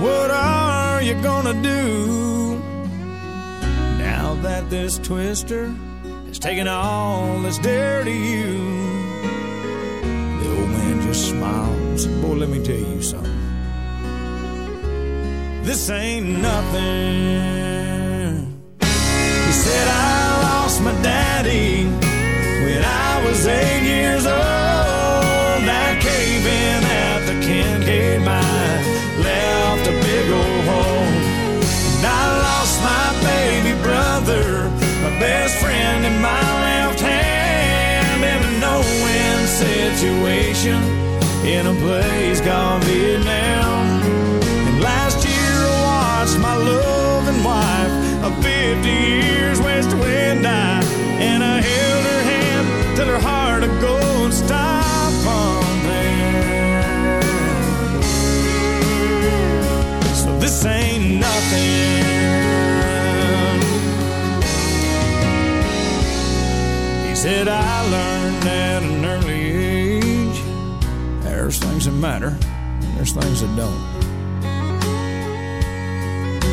What are you gonna do now that this twister has taken all that's dear to you? The old man just said, Boy, let me tell you something. This ain't nothing. He said, I lost my daddy when I was eight years old. Best friend, and my left hand in a no-win situation in a place called Vietnam. And last year I watched my loving wife of 50 years west wind die, and I said I learned at an early age. There's things that matter, and there's things that don't.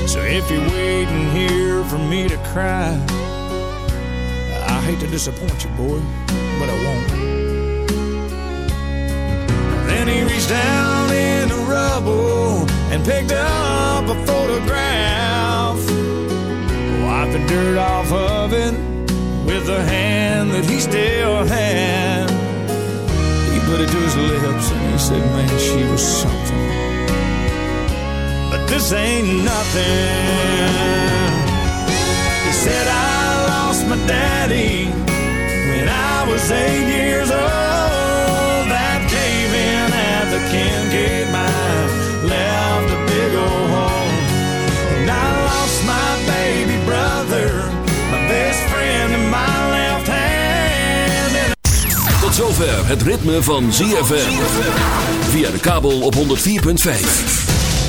So if you're waiting here for me to cry, I hate to disappoint you, boy, but I won't. Then he reached down in the rubble and picked up a photograph, wiped the dirt off of it with the hand that he still had. He put it to his lips and he said, Man, she was something but this ain't nothing. He said, I lost my daddy when I was eight zover het ritme van ZFM. Via de kabel op 104.5.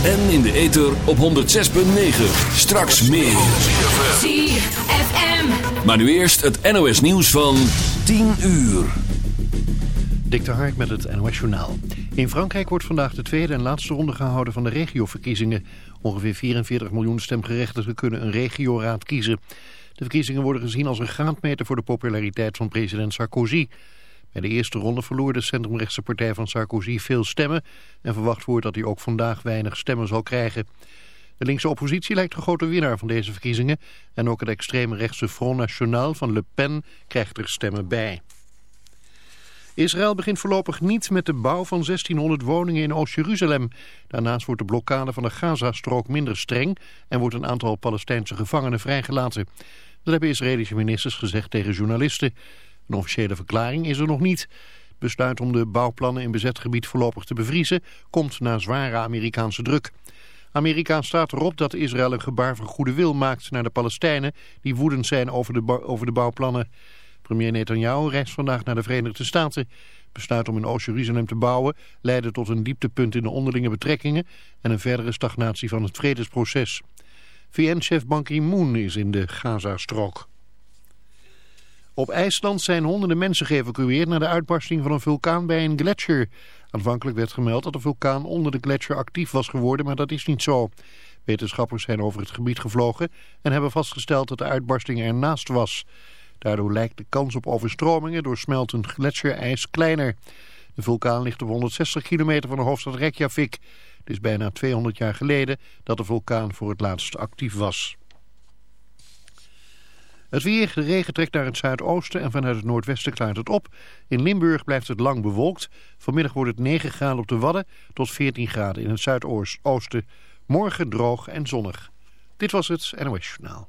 En in de ether op 106.9. Straks meer. ZFM. Maar nu eerst het NOS nieuws van 10 uur. Dik de Hark met het NOS Journaal. In Frankrijk wordt vandaag de tweede en laatste ronde gehouden van de regioverkiezingen. Ongeveer 44 miljoen stemgerechtigden kunnen een regioraad kiezen. De verkiezingen worden gezien als een graadmeter voor de populariteit van president Sarkozy. Bij de eerste ronde verloor de centrumrechtse partij van Sarkozy veel stemmen... en verwacht wordt dat hij ook vandaag weinig stemmen zal krijgen. De linkse oppositie lijkt de grote winnaar van deze verkiezingen... en ook het extreme rechtse Front National van Le Pen krijgt er stemmen bij. Israël begint voorlopig niet met de bouw van 1600 woningen in Oost-Jeruzalem. Daarnaast wordt de blokkade van de Gazastrook minder streng... en wordt een aantal Palestijnse gevangenen vrijgelaten. Dat hebben Israëlische ministers gezegd tegen journalisten... Een officiële verklaring is er nog niet. Besluit om de bouwplannen in bezet gebied voorlopig te bevriezen komt na zware Amerikaanse druk. Amerika staat erop dat Israël een gebaar van goede wil maakt naar de Palestijnen die woedend zijn over de, over de bouwplannen. Premier Netanyahu reist vandaag naar de Verenigde Staten. Besluit om in Oost-Jeruzalem te bouwen leidde tot een dieptepunt in de onderlinge betrekkingen en een verdere stagnatie van het vredesproces. VN-chef Ban Ki-moon is in de Gazastrook. Op IJsland zijn honderden mensen geëvacueerd naar de uitbarsting van een vulkaan bij een gletsjer. Aanvankelijk werd gemeld dat de vulkaan onder de gletsjer actief was geworden, maar dat is niet zo. Wetenschappers zijn over het gebied gevlogen en hebben vastgesteld dat de uitbarsting ernaast was. Daardoor lijkt de kans op overstromingen door smeltend gletsjerijs kleiner. De vulkaan ligt op 160 kilometer van de hoofdstad Reykjavik. Het is bijna 200 jaar geleden dat de vulkaan voor het laatst actief was. Het weer, de regen trekt naar het zuidoosten en vanuit het noordwesten klaart het op. In Limburg blijft het lang bewolkt. Vanmiddag wordt het 9 graden op de Wadden tot 14 graden in het zuidoosten. Morgen droog en zonnig. Dit was het NOS Journaal.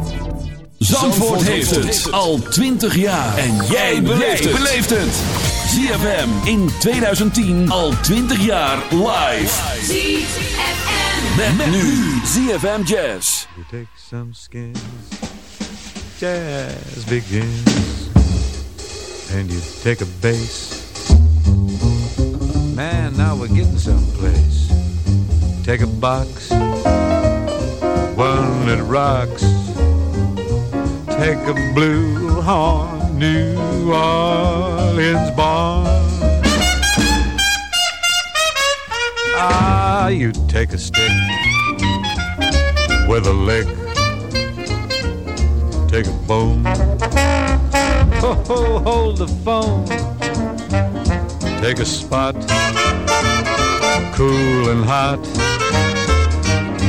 Zandvoort heeft het al 20 jaar. En jij beleeft het. ZFM in 2010 al 20 jaar live. ZFM. Met, met nu ZFM Jazz. You take some skins, jazz begins, and you take a bass. Man, now we're getting someplace. Take a box, one that rocks. Take a blue horn, New Orleans barn. Ah, you take a stick with a lick. Take a bone. Ho, ho, hold the phone. Take a spot. Cool and hot.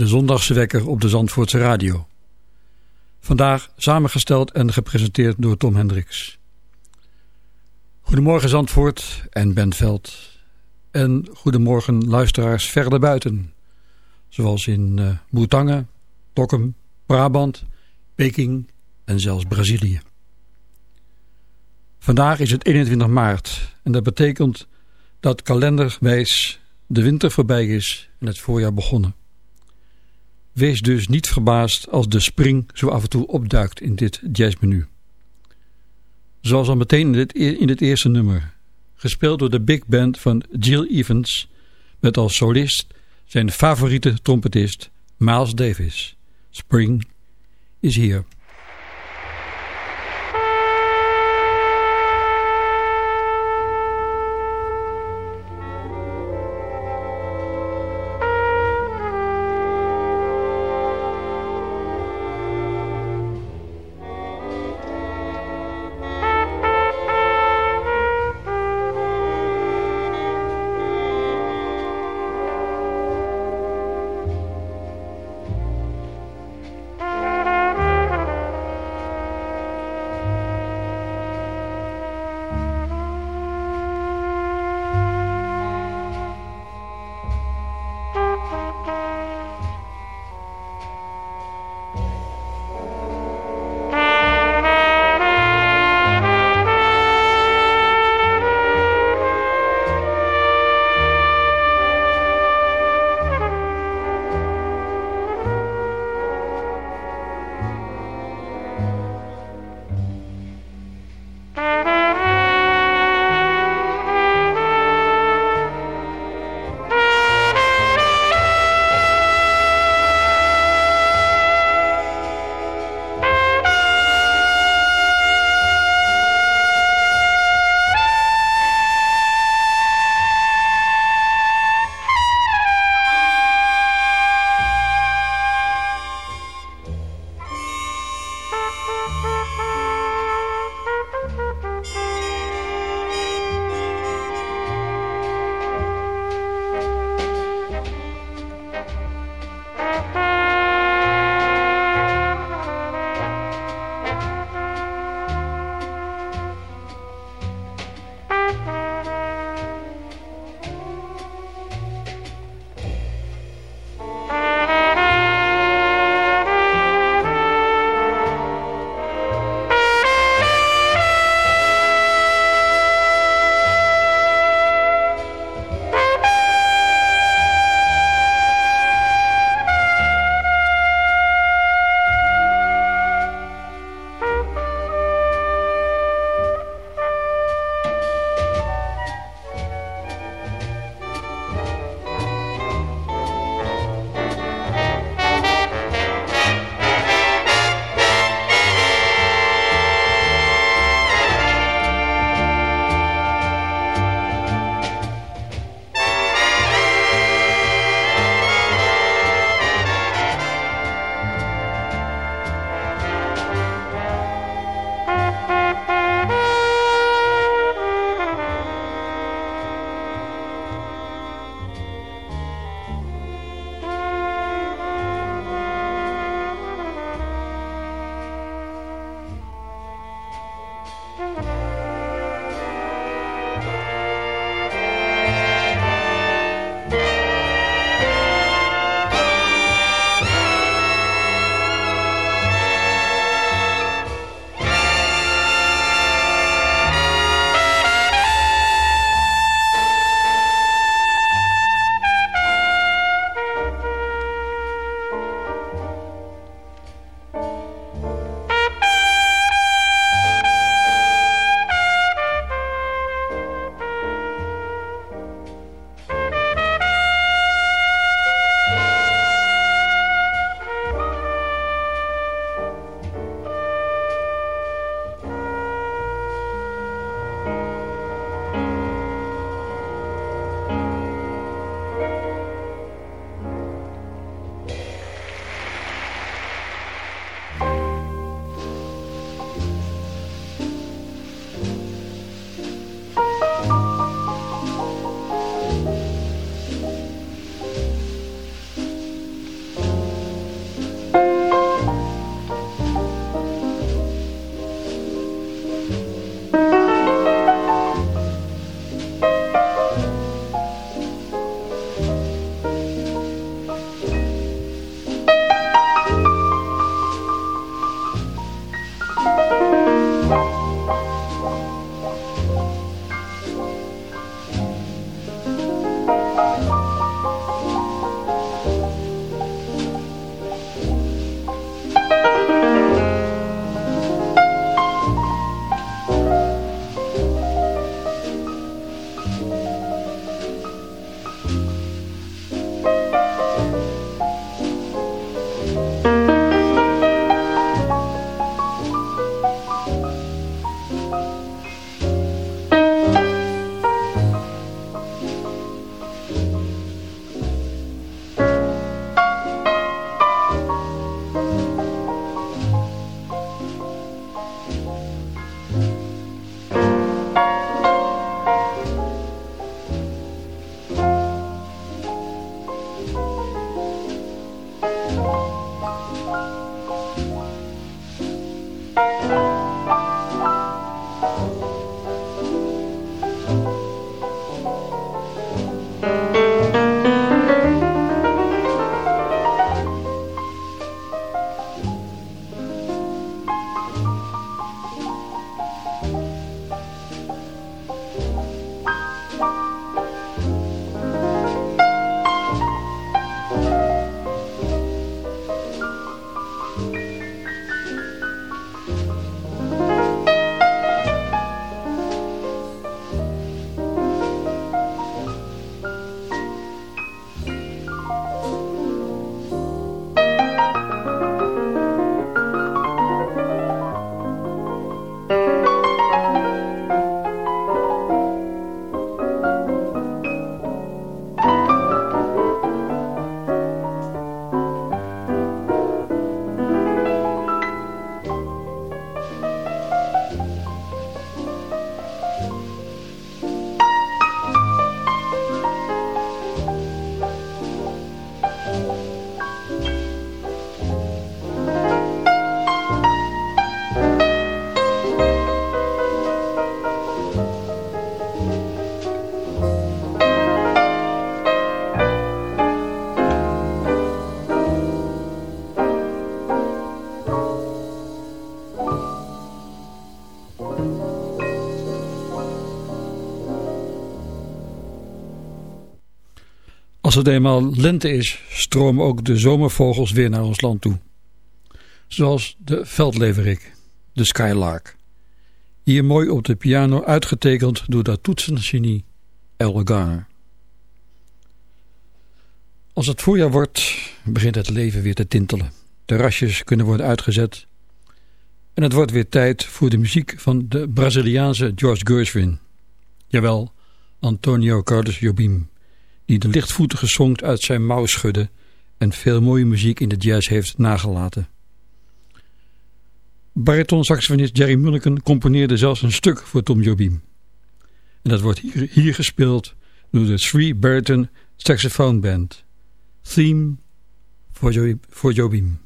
De zondagse wekker op de Zandvoortse radio. Vandaag samengesteld en gepresenteerd door Tom Hendricks. Goedemorgen Zandvoort en Bentveld. En goedemorgen luisteraars verder buiten. Zoals in uh, Boetangen, Dokkum, Brabant, Peking en zelfs Brazilië. Vandaag is het 21 maart en dat betekent dat kalenderwijs de winter voorbij is en het voorjaar begonnen. Wees dus niet verbaasd als de spring zo af en toe opduikt in dit jazzmenu. Zoals al meteen in het, in het eerste nummer, gespeeld door de big band van Jill Evans, met als solist zijn favoriete trompetist Miles Davis. Spring is here. Als het eenmaal lente is, stromen ook de zomervogels weer naar ons land toe. Zoals de veldleverik, de skylark. Hier mooi op de piano uitgetekend door dat toetsengenie El Garner. Als het voorjaar wordt, begint het leven weer te tintelen. De rasjes kunnen worden uitgezet. En het wordt weer tijd voor de muziek van de Braziliaanse George Gershwin. Jawel, Antonio Carlos Jobim, die de lichtvoetige songs uit zijn mouw schudde en veel mooie muziek in de jazz heeft nagelaten. Bariton-saxofonist Jerry Mulliken componeerde zelfs een stuk voor Tom Jobim. En dat wordt hier, hier gespeeld door de Three Bariton Saxophone Band. Theme voor Jobim.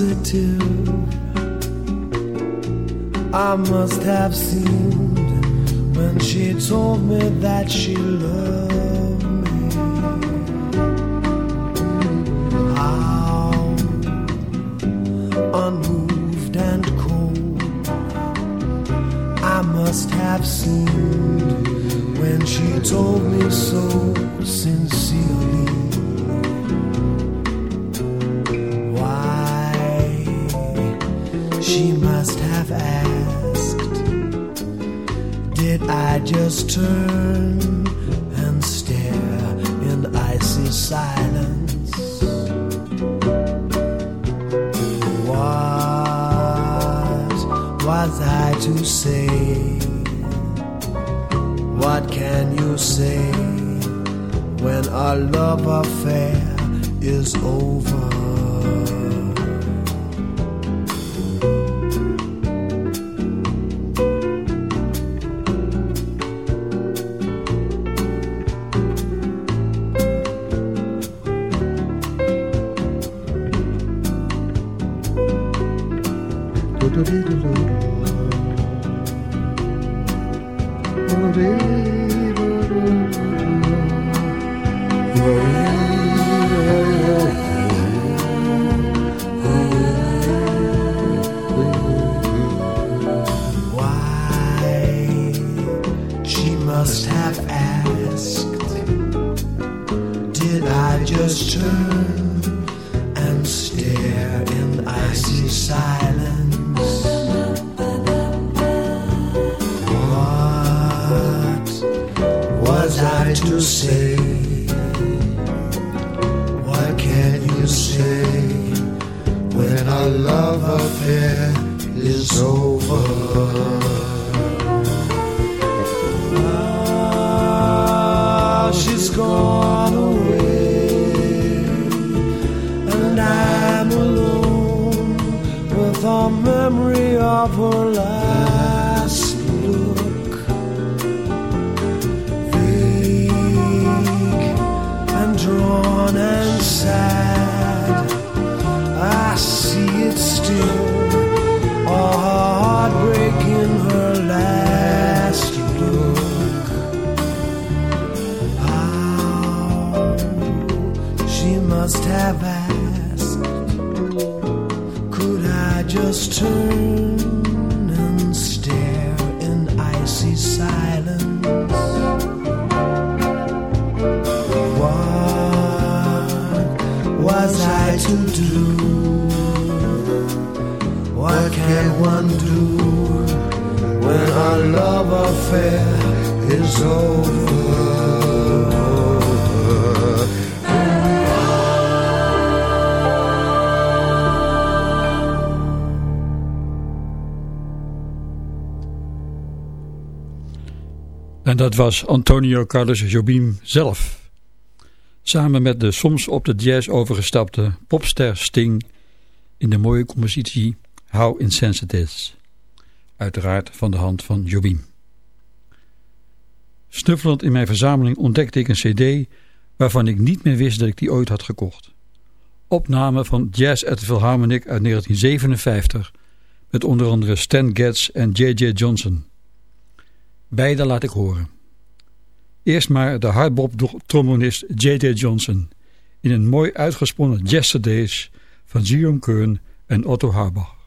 Insensitive. I must have seemed when she told me that she loved me. How unmoved and cold I must have seemed when she told me so sincerely. I just turn and stare in icy silence? What was I to say? What can you say when our love affair is over? Love affair is over? Ah, she's gone away, and I'm alone with the memory of her last look. Vague and drawn and sad, turn and stare in icy silence? What was I to do? What can one do when our love affair is over? Dat was Antonio Carlos Jobim zelf. Samen met de soms op de jazz overgestapte popster Sting in de mooie compositie How Insensitive. Uiteraard van de hand van Jobim. Snuffelend in mijn verzameling ontdekte ik een cd waarvan ik niet meer wist dat ik die ooit had gekocht. Opname van Jazz at the Philharmonic uit 1957 met onder andere Stan Getz en J.J. Johnson. Beide laat ik horen. Eerst maar de hardbop-trombonist J.J. Johnson in een mooi uitgesponnen Yesterdays van Jerome Kern en Otto Harbach.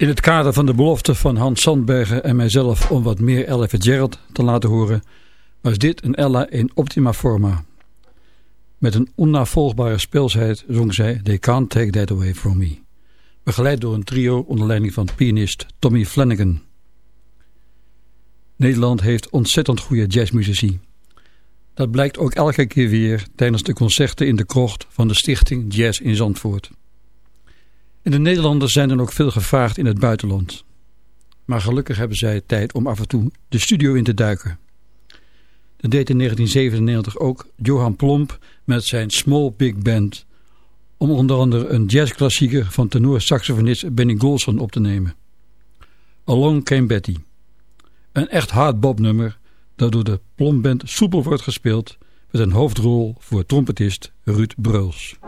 In het kader van de belofte van Hans Sandbergen en mijzelf om wat meer Ella Fitzgerald te laten horen, was dit een Ella in optima forma. Met een onnavolgbare speelsheid zong zij They Can't Take That Away From Me, begeleid door een trio onder leiding van pianist Tommy Flanagan. Nederland heeft ontzettend goede jazzmuzici. Dat blijkt ook elke keer weer tijdens de concerten in de krocht van de stichting Jazz in Zandvoort. De Nederlanders zijn dan ook veel gevraagd in het buitenland. Maar gelukkig hebben zij tijd om af en toe de studio in te duiken. Dat deed in 1997 ook Johan Plomp met zijn Small Big Band... om onder andere een jazzklassieker van tenor-saxofonist Benny Golson op te nemen. Along Came Betty. Een echt hard bobnummer dat door de Plomp Band soepel wordt gespeeld... met een hoofdrol voor trompetist Ruud Breuls.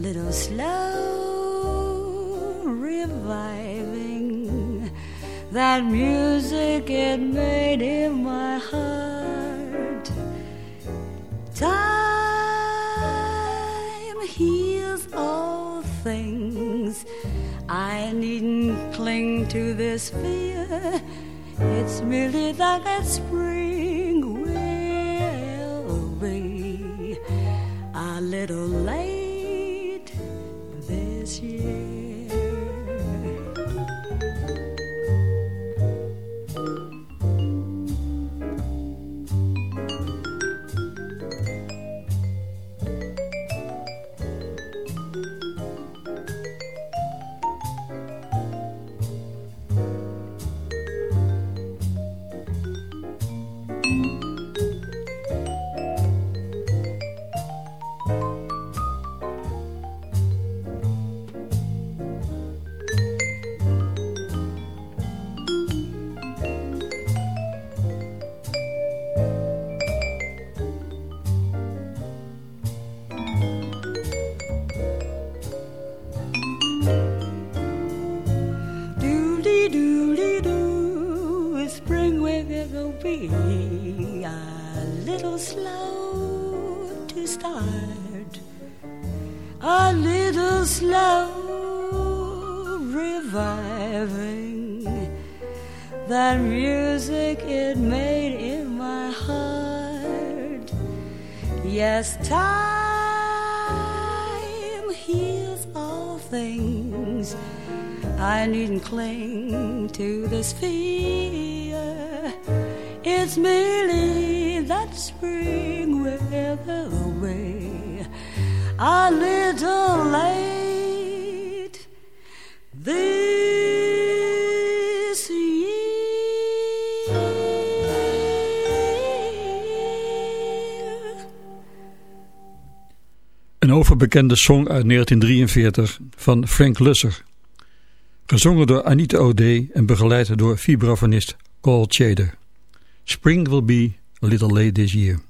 Little slow reviving that music it made in my heart. Time heals all things. I needn't cling to this fear. It's merely that that spring will be a little late fear. It's merely that spring will away a little late this year. Een overbekende song uit 1943 van Frank Lusser. Gezongen door Anita O'Day en begeleid door vibrafonist Paul Chader. Spring will be a little late this year.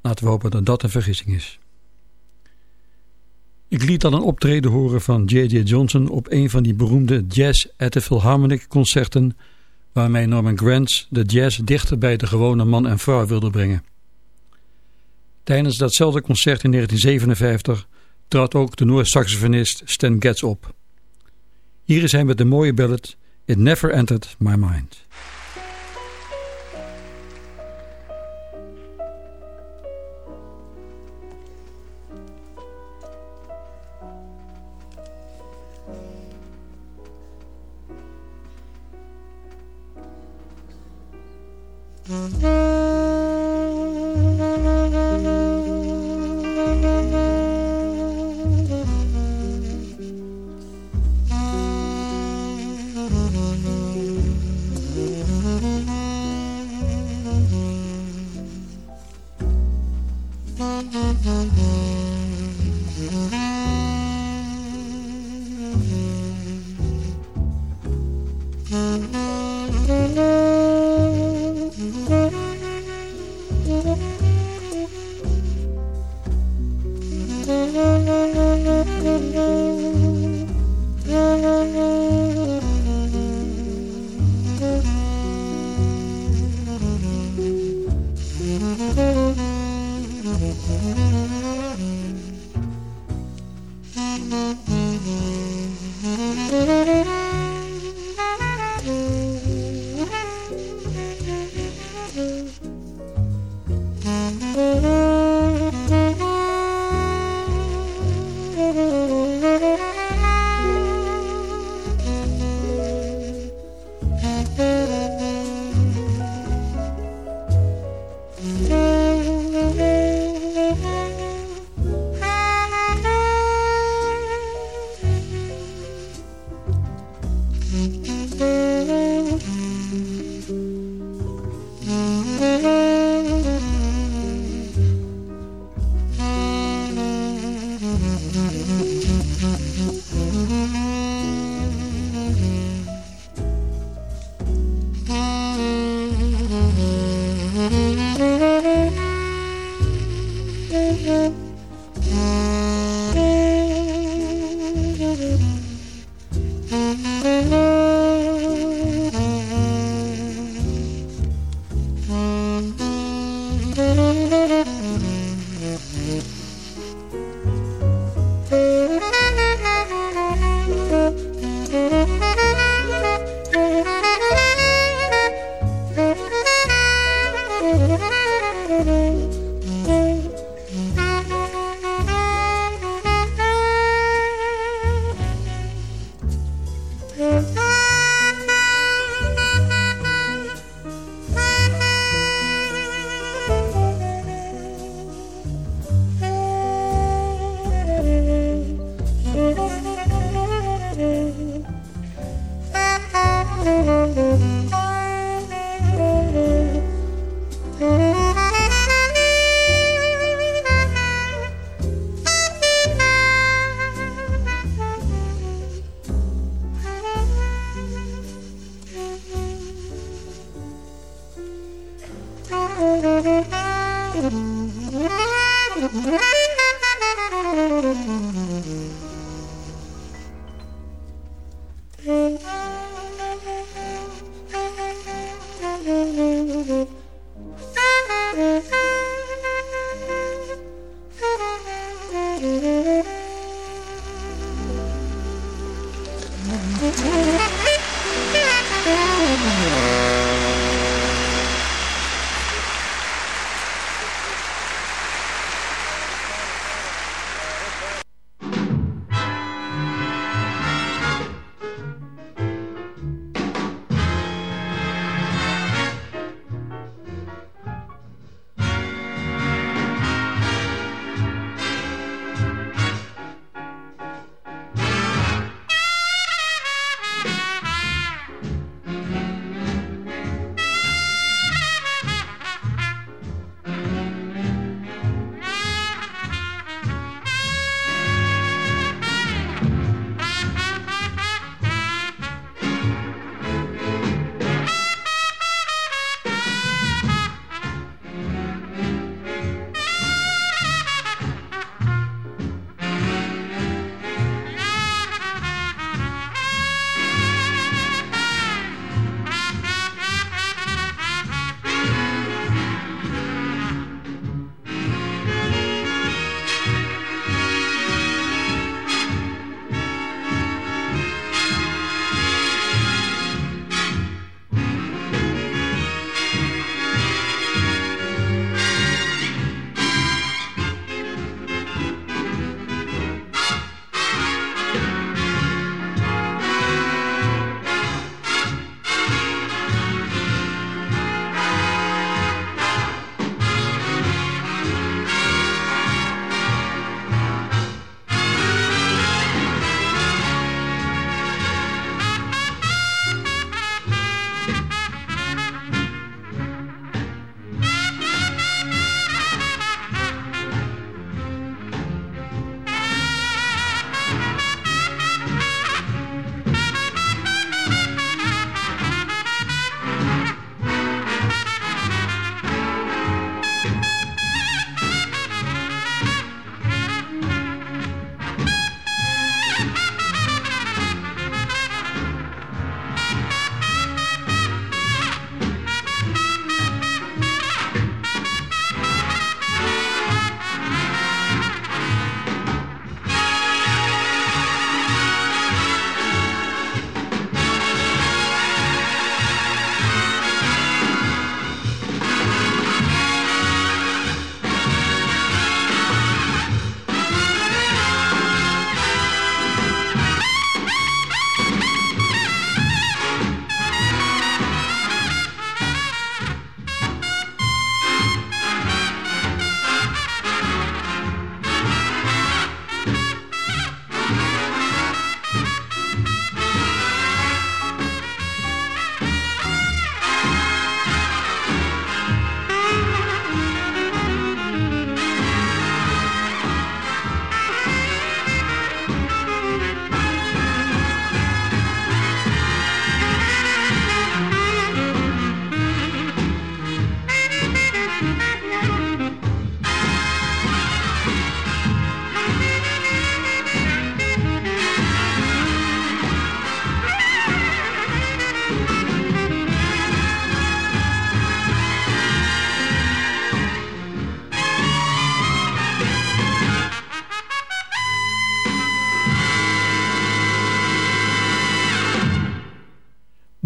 Laten we hopen dat dat een vergissing is. Ik liet dan een optreden horen van J.J. Johnson op een van die beroemde Jazz at the Philharmonic concerten waarmee Norman Granz de jazz dichter bij de gewone man en vrouw wilde brengen. Tijdens datzelfde concert in 1957 trad ook de Noor-saxofonist Stan Getz op. Hier is hij met de mooie ballad It Never Entered My Mind. Mm-hmm. MUZIEK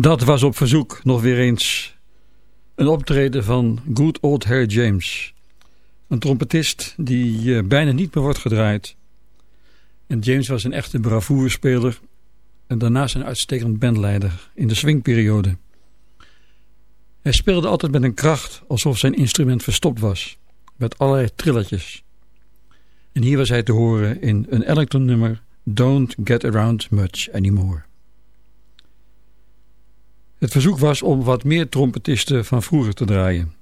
Dat was op verzoek nog weer eens een optreden van Good Old Harry James. Een trompetist die eh, bijna niet meer wordt gedraaid. En James was een echte bravoerspeler en daarnaast een uitstekend bandleider in de swingperiode. Hij speelde altijd met een kracht alsof zijn instrument verstopt was, met allerlei trilletjes. En hier was hij te horen in een Ellington nummer Don't Get Around Much Anymore. Het verzoek was om wat meer trompetisten van vroeger te draaien.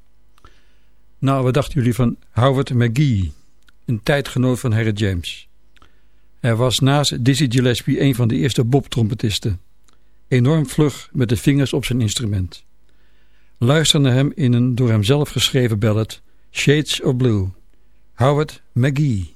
Nou, wat dachten jullie van Howard McGee, een tijdgenoot van Harry James? Hij was naast Dizzy Gillespie een van de eerste bobtrompetisten. Enorm vlug met de vingers op zijn instrument. Luister naar hem in een door hem zelf geschreven ballad Shades of Blue. Howard McGee.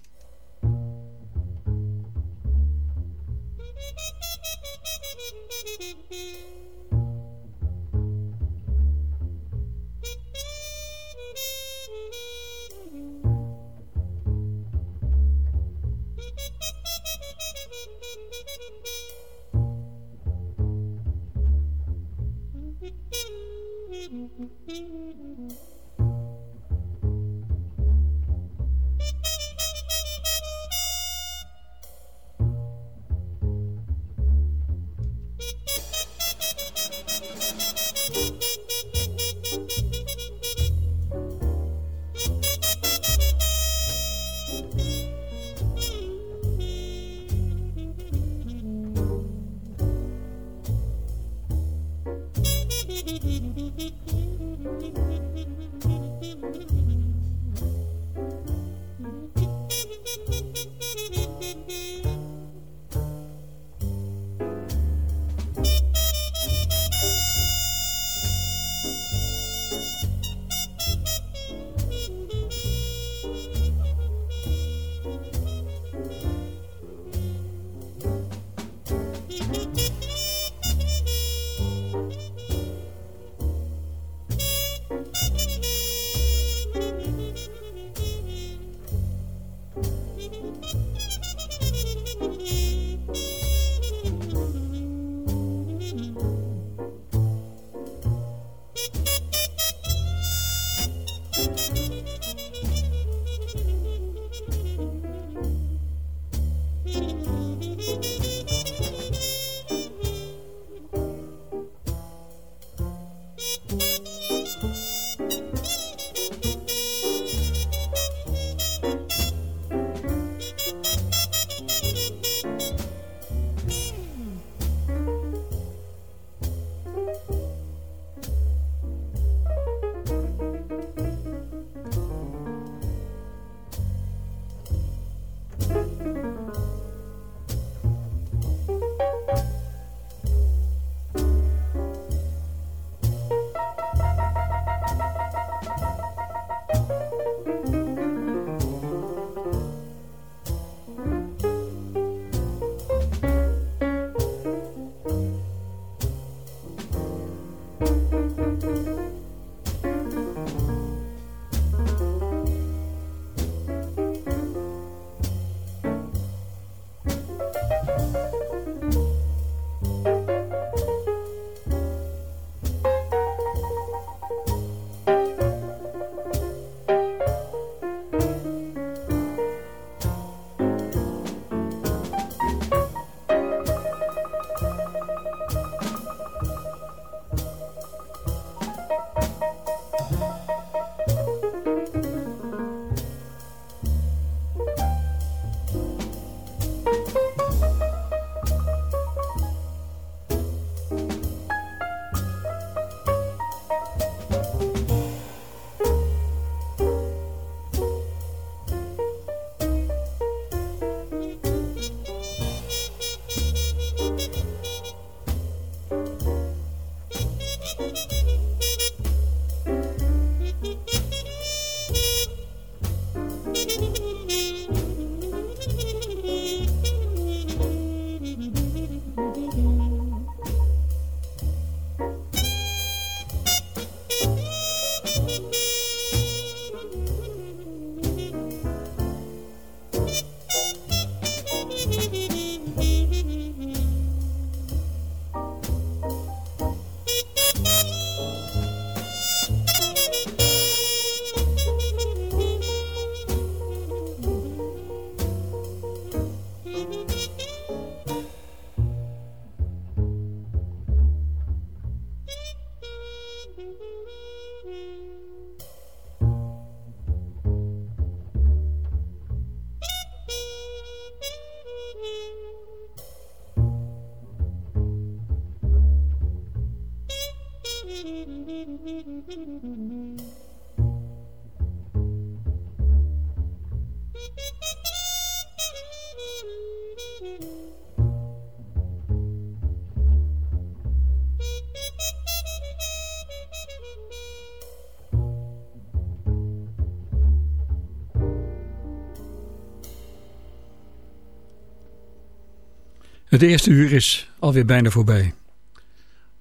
Het eerste uur is alweer bijna voorbij.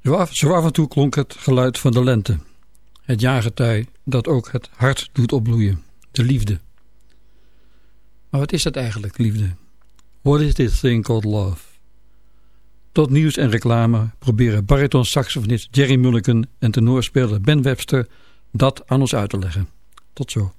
Zo af, zo af en toe klonk het geluid van de lente. Het jaargetij dat ook het hart doet opbloeien. De liefde. Maar wat is dat eigenlijk, liefde? What is this thing called love? Tot nieuws en reclame proberen bariton-saxofonist Jerry Mulliken en tenorspeler Ben Webster dat aan ons uit te leggen. Tot zo.